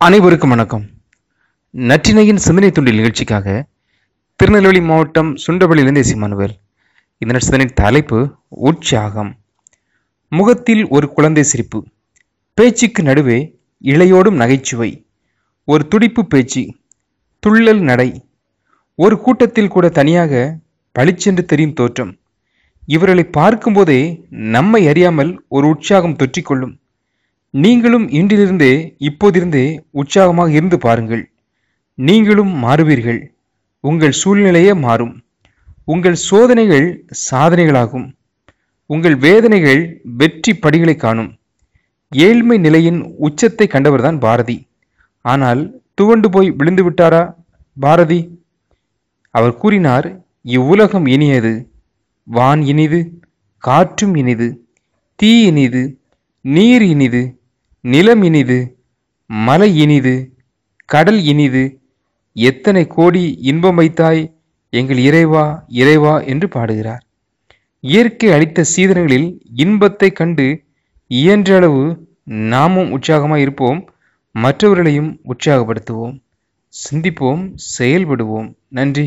அனைவருக்கும் வணக்கம். நற்றினையின் சிந்தனை துண்டில் நிகழ்ச்சிக்காக திருநெல்வேலி மாவட்டம் சுண்டவளியிலிருந்து சிமானுவேல் இந்த நட்சத்திரின் தலைப்பு உற்சாகம். முகத்தில் ஒரு குழந்தை சிரிப்பு. பேச்சுக்கு நடுவே இளையோடும் நகைச்சுவை. ஒரு துடிப்பு பேச்சு துள்ளல் நடை. ஒரு கூட்டத்தில் கூட தனியாக பளிச்சென்று தெரியும் தோற்றம். இவர்களை பார்க்கும்போதே நம்மை அறியாமல் ஒரு உற்சாகம் தொற்றிக்கொள்ளும். நீங்களும் இன்றிலிருந்தே இப்போதிருந்தே உற்சாகமாக இருந்து பாருங்கள். நீங்களும் மாறுவீர்கள். உங்கள் சூழ்நிலையே மாறும். உங்கள் சோதனைகள் சாதனைகளாகும். உங்கள் வேதனைகள் வெற்றி படிகளை காணும். ஏழ்மை நிலையின் உச்சத்தை கண்டவர்தான் பாரதி. ஆனால் துவண்டு போய் விழுந்து விட்டாரா பாரதி? அவர் கூறினார் இவ்வுலகம் இனியது. வான் இனிது காற்றும் இனிது தீ இனிது நீர் இனிது நிலம் இனிது மலை இனிது கடல் இனிது எத்தனை கோடி இன்பம் வைத்தாய் எங்கள் இறைவா இறைவா என்று பாடுகிறார். இயற்கை அளித்த சீதனங்களில் இன்பத்தை கண்டு இயன்ற அளவு நாமும் உற்சாகமாய் இருப்போம் மற்றவர்களையும் உற்சாகப்படுத்துவோம். சிந்திப்போம் செயல்படுவோம். நன்றி.